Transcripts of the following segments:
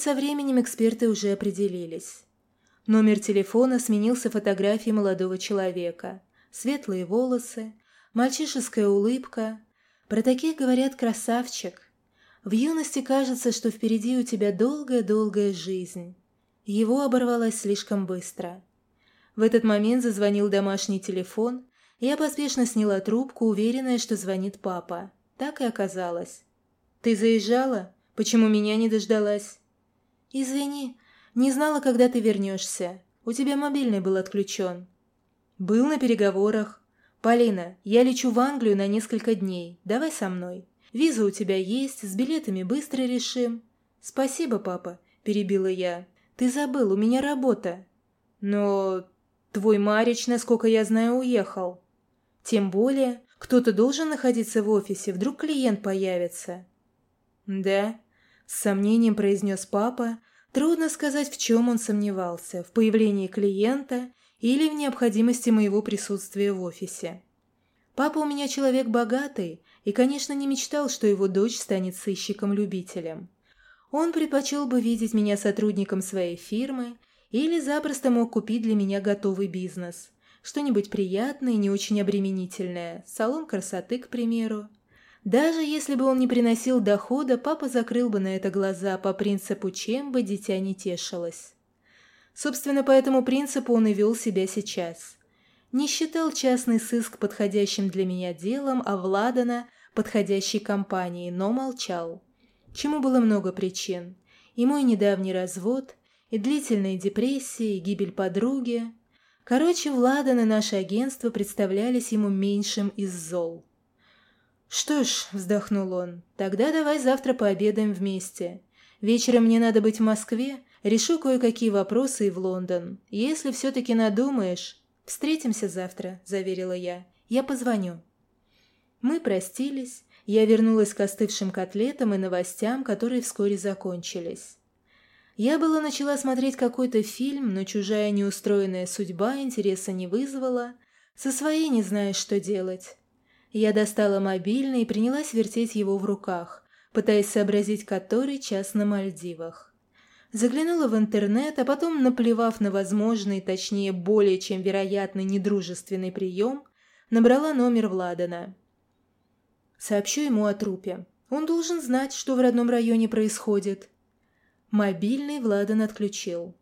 со временем эксперты уже определились. Номер телефона сменился фотографией молодого человека. Светлые волосы, мальчишеская улыбка. Про таких говорят «красавчик». В юности кажется, что впереди у тебя долгая-долгая жизнь. Его оборвалась слишком быстро. В этот момент зазвонил домашний телефон, я поспешно сняла трубку, уверенная, что звонит папа. Так и оказалось. «Ты заезжала? Почему меня не дождалась?» «Извини, не знала, когда ты вернешься. У тебя мобильный был отключен». «Был на переговорах. Полина, я лечу в Англию на несколько дней. Давай со мной. Виза у тебя есть, с билетами быстро решим». «Спасибо, папа», – перебила я. «Ты забыл, у меня работа». «Но твой Марич, насколько я знаю, уехал». «Тем более, кто-то должен находиться в офисе, вдруг клиент появится». «Да», – с сомнением произнес папа, Трудно сказать, в чем он сомневался – в появлении клиента или в необходимости моего присутствия в офисе. Папа у меня человек богатый и, конечно, не мечтал, что его дочь станет сыщиком-любителем. Он предпочел бы видеть меня сотрудником своей фирмы или запросто мог купить для меня готовый бизнес. Что-нибудь приятное и не очень обременительное, салон красоты, к примеру. Даже если бы он не приносил дохода, папа закрыл бы на это глаза по принципу «чем бы дитя не тешилось». Собственно, по этому принципу он и вел себя сейчас. Не считал частный сыск подходящим для меня делом, а Владана – подходящей компанией, но молчал. Чему было много причин. И мой недавний развод, и длительные депрессии, и гибель подруги. Короче, Владан и наше агентство представлялись ему меньшим из зол. «Что ж», — вздохнул он, — «тогда давай завтра пообедаем вместе. Вечером мне надо быть в Москве, решу кое-какие вопросы и в Лондон. Если все-таки надумаешь...» «Встретимся завтра», — заверила я. «Я позвоню». Мы простились, я вернулась к остывшим котлетам и новостям, которые вскоре закончились. Я была начала смотреть какой-то фильм, но чужая неустроенная судьба интереса не вызвала. Со своей не знаешь, что делать. Я достала мобильный и принялась вертеть его в руках, пытаясь сообразить, который час на Мальдивах. Заглянула в интернет, а потом, наплевав на возможный, точнее, более чем вероятный недружественный прием, набрала номер Владана. Сообщу ему о трупе. Он должен знать, что в родном районе происходит. Мобильный Владан отключил.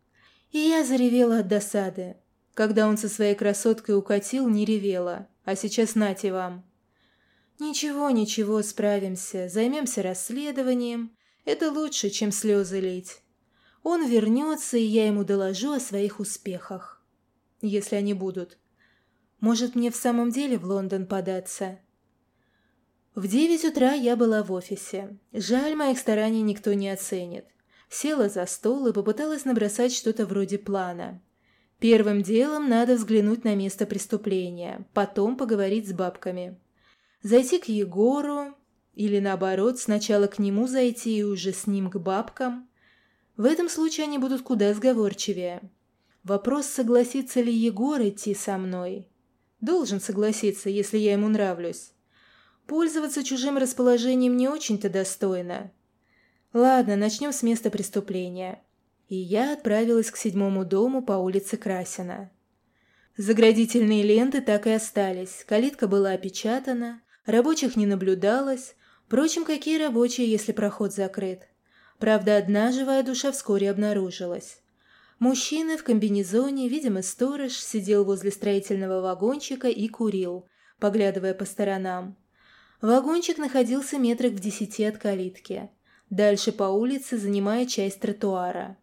И я заревела от досады. Когда он со своей красоткой укатил, не ревела. А сейчас нате вам. «Ничего, ничего, справимся, займемся расследованием. Это лучше, чем слезы лить. Он вернется, и я ему доложу о своих успехах. Если они будут. Может, мне в самом деле в Лондон податься?» В девять утра я была в офисе. Жаль, моих стараний никто не оценит. Села за стол и попыталась набросать что-то вроде плана. Первым делом надо взглянуть на место преступления, потом поговорить с бабками зайти к Егору или, наоборот, сначала к нему зайти и уже с ним к бабкам. В этом случае они будут куда сговорчивее. Вопрос, согласится ли Егор идти со мной. Должен согласиться, если я ему нравлюсь. Пользоваться чужим расположением не очень-то достойно. Ладно, начнем с места преступления. И я отправилась к седьмому дому по улице Красина. Заградительные ленты так и остались, калитка была опечатана, Рабочих не наблюдалось. Впрочем, какие рабочие, если проход закрыт? Правда, одна живая душа вскоре обнаружилась. Мужчина в комбинезоне, видимо, сторож, сидел возле строительного вагончика и курил, поглядывая по сторонам. Вагончик находился метрах в десяти от калитки. Дальше по улице, занимая часть тротуара.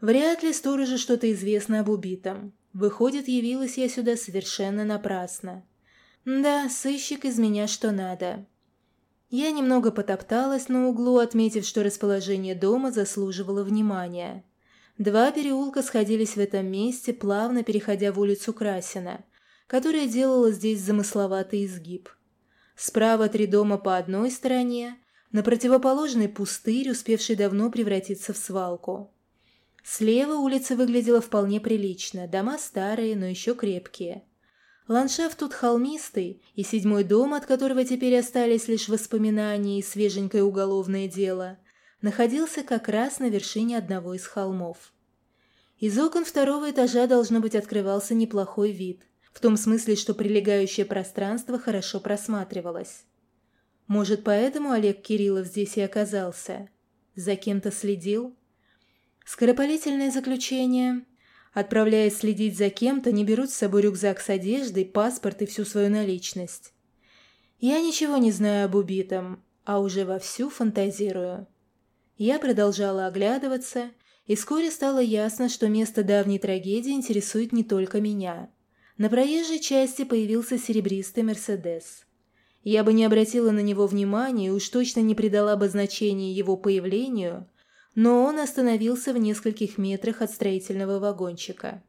Вряд ли сторожу что-то известно об убитом. Выходит, явилась я сюда совершенно напрасно. Да, сыщик из меня что надо. Я немного потопталась на углу, отметив, что расположение дома заслуживало внимания. Два переулка сходились в этом месте, плавно переходя в улицу Красина, которая делала здесь замысловатый изгиб. Справа три дома по одной стороне, на противоположный пустырь, успевший давно превратиться в свалку. Слева улица выглядела вполне прилично, дома старые, но еще крепкие – Ландшафт тут холмистый, и седьмой дом, от которого теперь остались лишь воспоминания и свеженькое уголовное дело, находился как раз на вершине одного из холмов. Из окон второго этажа, должно быть, открывался неплохой вид, в том смысле, что прилегающее пространство хорошо просматривалось. Может, поэтому Олег Кириллов здесь и оказался? За кем-то следил? Скоропалительное заключение. Отправляясь следить за кем-то, не берут с собой рюкзак с одеждой, паспорт и всю свою наличность. Я ничего не знаю об убитом, а уже вовсю фантазирую. Я продолжала оглядываться, и вскоре стало ясно, что место давней трагедии интересует не только меня. На проезжей части появился серебристый «Мерседес». Я бы не обратила на него внимания и уж точно не придала бы значения его появлению, но он остановился в нескольких метрах от строительного вагончика.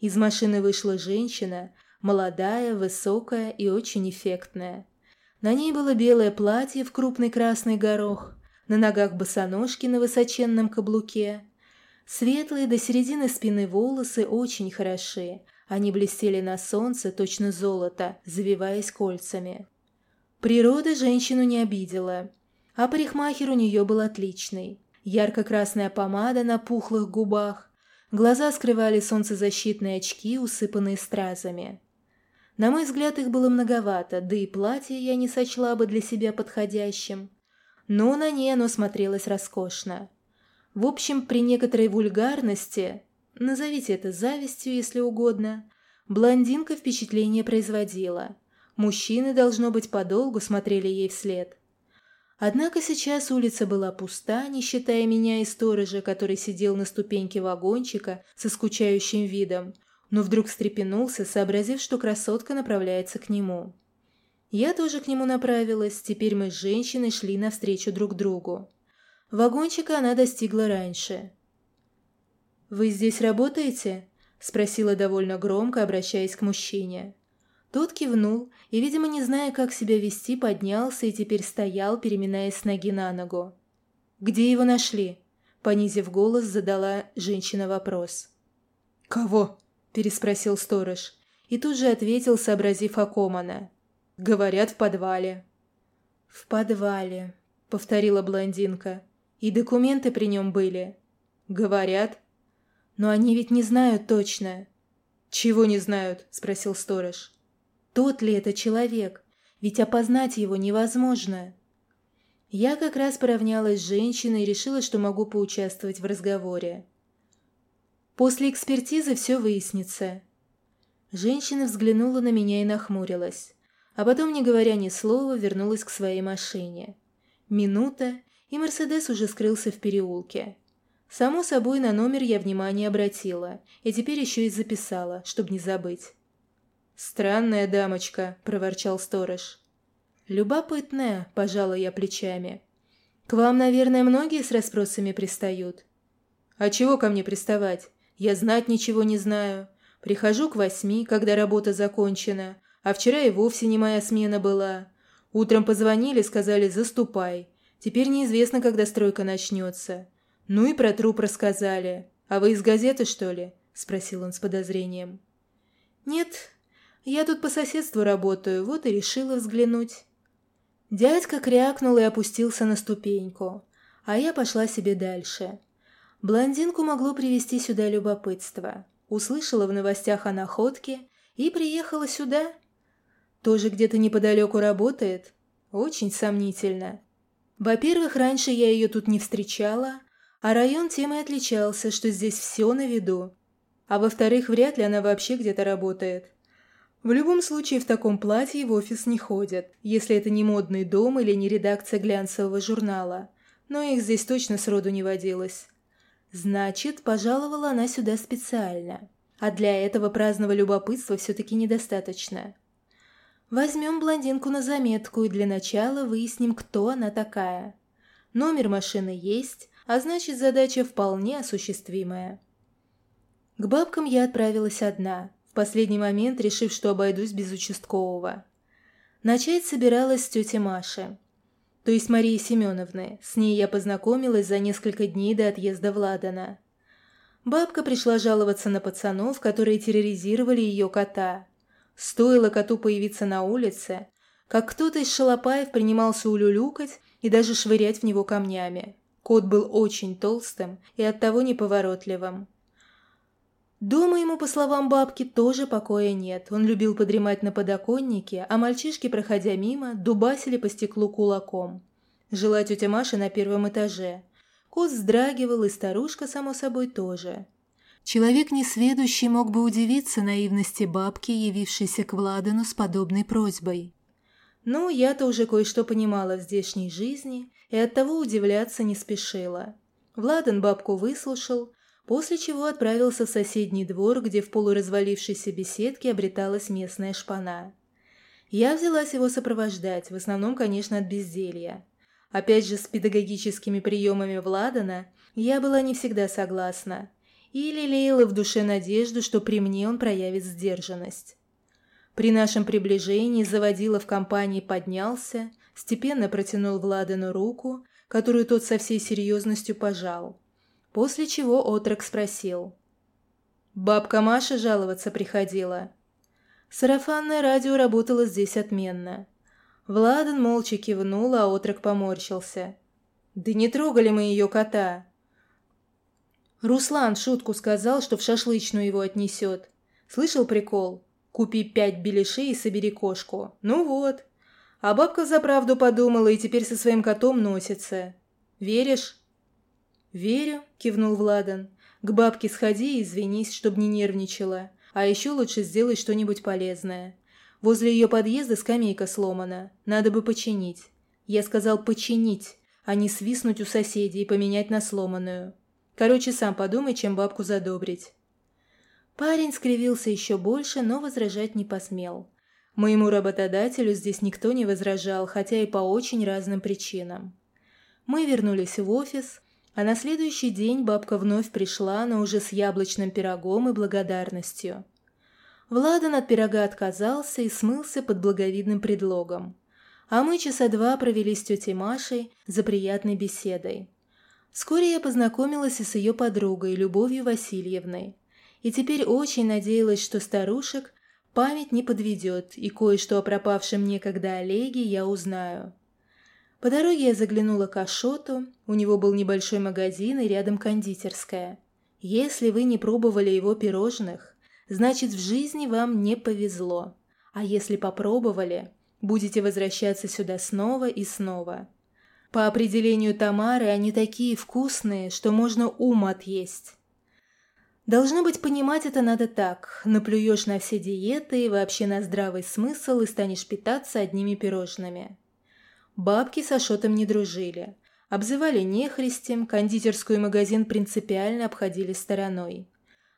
Из машины вышла женщина, молодая, высокая и очень эффектная. На ней было белое платье в крупный красный горох, на ногах босоножки на высоченном каблуке. Светлые до середины спины волосы очень хороши, они блестели на солнце, точно золото, завиваясь кольцами. Природа женщину не обидела, а парикмахер у нее был отличный. Ярко-красная помада на пухлых губах, глаза скрывали солнцезащитные очки, усыпанные стразами. На мой взгляд, их было многовато, да и платье я не сочла бы для себя подходящим. Но на ней оно смотрелось роскошно. В общем, при некоторой вульгарности, назовите это завистью, если угодно, блондинка впечатление производила – Мужчины, должно быть, подолгу смотрели ей вслед. Однако сейчас улица была пуста, не считая меня и сторожа, который сидел на ступеньке вагончика со скучающим видом, но вдруг встрепенулся, сообразив, что красотка направляется к нему. Я тоже к нему направилась, теперь мы с женщиной шли навстречу друг другу. Вагончика она достигла раньше. «Вы здесь работаете?» – спросила довольно громко, обращаясь к мужчине. Тот кивнул и, видимо, не зная, как себя вести, поднялся и теперь стоял, переминаясь с ноги на ногу. «Где его нашли?» – понизив голос, задала женщина вопрос. «Кого?» – переспросил сторож. И тут же ответил, сообразив о ком она. «Говорят, в подвале». «В подвале», – повторила блондинка. «И документы при нем были». «Говорят». «Но они ведь не знают точно». «Чего не знают?» – спросил сторож. Тот ли это человек? Ведь опознать его невозможно. Я как раз поравнялась с женщиной и решила, что могу поучаствовать в разговоре. После экспертизы все выяснится. Женщина взглянула на меня и нахмурилась, а потом, не говоря ни слова, вернулась к своей машине. Минута, и Мерседес уже скрылся в переулке. Само собой, на номер я внимание обратила, и теперь еще и записала, чтобы не забыть. «Странная дамочка», — проворчал сторож. «Любопытная», — пожала я плечами. «К вам, наверное, многие с расспросами пристают». «А чего ко мне приставать? Я знать ничего не знаю. Прихожу к восьми, когда работа закончена, а вчера и вовсе не моя смена была. Утром позвонили, сказали «заступай». Теперь неизвестно, когда стройка начнется. Ну и про труп рассказали. А вы из газеты, что ли?» – спросил он с подозрением. «Нет, я тут по соседству работаю, вот и решила взглянуть». Дядька крякнул и опустился на ступеньку, а я пошла себе дальше. Блондинку могло привести сюда любопытство. Услышала в новостях о находке и приехала сюда. Тоже где-то неподалеку работает? Очень сомнительно. Во-первых, раньше я ее тут не встречала, а район тем и отличался, что здесь все на виду. А во-вторых, вряд ли она вообще где-то работает. В любом случае в таком платье в офис не ходят, если это не модный дом или не редакция глянцевого журнала. Но их здесь точно сроду не водилось. Значит, пожаловала она сюда специально. А для этого праздного любопытства все-таки недостаточно. Возьмем блондинку на заметку и для начала выясним, кто она такая. Номер машины есть, а значит задача вполне осуществимая. К бабкам я отправилась одна – в последний момент решив, что обойдусь без участкового. Начать собиралась с тети Маши, то есть Марии Семеновны. С ней я познакомилась за несколько дней до отъезда в Ладана. Бабка пришла жаловаться на пацанов, которые терроризировали ее кота. Стоило коту появиться на улице, как кто-то из шалопаев принимался улюлюкать и даже швырять в него камнями. Кот был очень толстым и оттого неповоротливым. Дома ему, по словам бабки, тоже покоя нет. Он любил подремать на подоконнике, а мальчишки, проходя мимо, дубасили по стеклу кулаком. Жила тетя Маша на первом этаже. Кот вздрагивал, и старушка, само собой, тоже. Человек несведущий мог бы удивиться наивности бабки, явившейся к Владану с подобной просьбой. Но я-то уже кое-что понимала в здешней жизни и оттого удивляться не спешила. Владан бабку выслушал, после чего отправился в соседний двор, где в полуразвалившейся беседке обреталась местная шпана. Я взялась его сопровождать, в основном, конечно, от безделья. Опять же, с педагогическими приемами Владана я была не всегда согласна и лелеяла в душе надежду, что при мне он проявит сдержанность. При нашем приближении заводила в компании поднялся, степенно протянул Владану руку, которую тот со всей серьезностью пожал. После чего отрок спросил. «Бабка Маша жаловаться приходила». Сарафанное радио работало здесь отменно. Владан молча кивнул, а отрок поморщился. «Да не трогали мы ее кота». Руслан шутку сказал, что в шашлычную его отнесет. Слышал прикол? Купи пять беляшей и собери кошку. Ну вот. А бабка за правду подумала и теперь со своим котом носится. Веришь? «Верю», – кивнул Владан. «К бабке сходи и извинись, чтобы не нервничала. А еще лучше сделай что-нибудь полезное. Возле ее подъезда скамейка сломана. Надо бы починить». Я сказал «починить», а не свистнуть у соседей и поменять на сломанную. Короче, сам подумай, чем бабку задобрить. Парень скривился еще больше, но возражать не посмел. Моему работодателю здесь никто не возражал, хотя и по очень разным причинам. Мы вернулись в офис, а на следующий день бабка вновь пришла, но уже с яблочным пирогом и благодарностью. Владан от пирога отказался и смылся под благовидным предлогом. А мы часа два провели с тетей Машей за приятной беседой. Вскоре я познакомилась и с ее подругой, Любовью Васильевной. И теперь очень надеялась, что старушек память не подведет, и кое-что о пропавшем некогда Олеге я узнаю. По дороге я заглянула к Ашоту, у него был небольшой магазин и рядом кондитерская. Если вы не пробовали его пирожных, значит в жизни вам не повезло. А если попробовали, будете возвращаться сюда снова и снова. По определению Тамары они такие вкусные, что можно ум отъесть. Должно быть, понимать это надо так. Наплюешь на все диеты и вообще на здравый смысл и станешь питаться одними пирожными. Бабки с Ашотом не дружили. Обзывали нехристем, кондитерскую и магазин принципиально обходили стороной.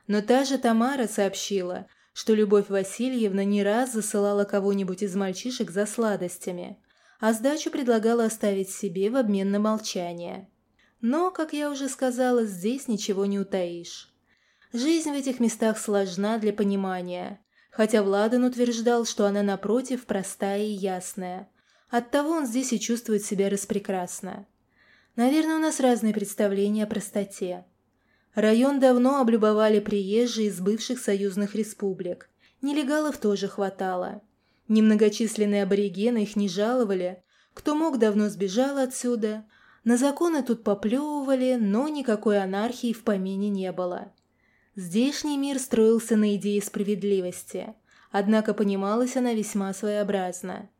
Но та же Тамара сообщила, что Любовь Васильевна не раз засылала кого-нибудь из мальчишек за сладостями, а сдачу предлагала оставить себе в обмен на молчание. Но, как я уже сказала, здесь ничего не утаишь. Жизнь в этих местах сложна для понимания, хотя Владан утверждал, что она, напротив, простая и ясная – Оттого он здесь и чувствует себя распрекрасно. Наверное, у нас разные представления о простоте. Район давно облюбовали приезжие из бывших союзных республик. Нелегалов тоже хватало. Немногочисленные аборигены их не жаловали. Кто мог, давно сбежал отсюда. На законы тут поплевывали, но никакой анархии в помине не было. Здешний мир строился на идее справедливости. Однако понималась она весьма своеобразно.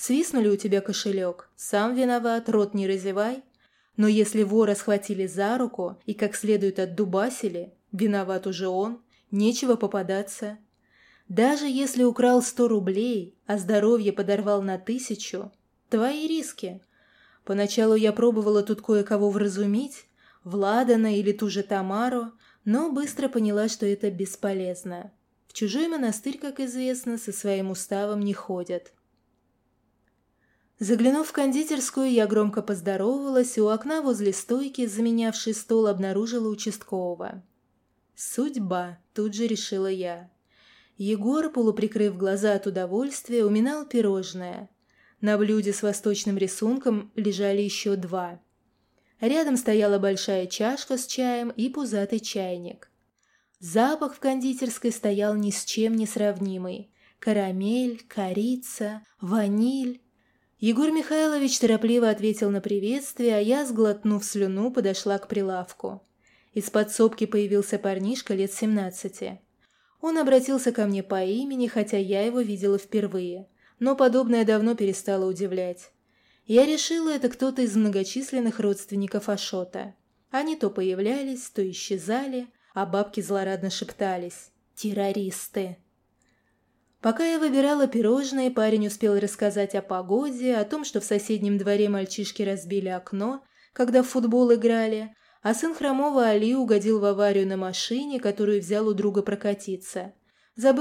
Свистнули у тебя кошелек, сам виноват, рот не разевай. Но если вора схватили за руку и как следует отдубасили, виноват уже он, нечего попадаться. Даже если украл сто рублей, а здоровье подорвал на тысячу, твои риски. Поначалу я пробовала тут кое-кого вразумить, Владана или ту же Тамару, но быстро поняла, что это бесполезно. В чужой монастырь, как известно, со своим уставом не ходят. Заглянув в кондитерскую, я громко поздоровалась и у окна возле стойки, заменявшей стол, обнаружила участкового. «Судьба», – тут же решила я. Егор, полуприкрыв глаза от удовольствия, уминал пирожное. На блюде с восточным рисунком лежали еще два. Рядом стояла большая чашка с чаем и пузатый чайник. Запах в кондитерской стоял ни с чем не сравнимый. Карамель, корица, ваниль Егор Михайлович торопливо ответил на приветствие, а я, сглотнув слюну, подошла к прилавку. Из подсобки появился парнишка лет семнадцати. Он обратился ко мне по имени, хотя я его видела впервые, но подобное давно перестало удивлять. Я решила, это кто-то из многочисленных родственников Ашота. Они то появлялись, то исчезали, а бабки злорадно шептались «Террористы!». Пока я выбирала пирожные, парень успел рассказать о погоде, о том, что в соседнем дворе мальчишки разбили окно, когда в футбол играли, а сын хромого Али угодил в аварию на машине, которую взял у друга прокатиться. Забыв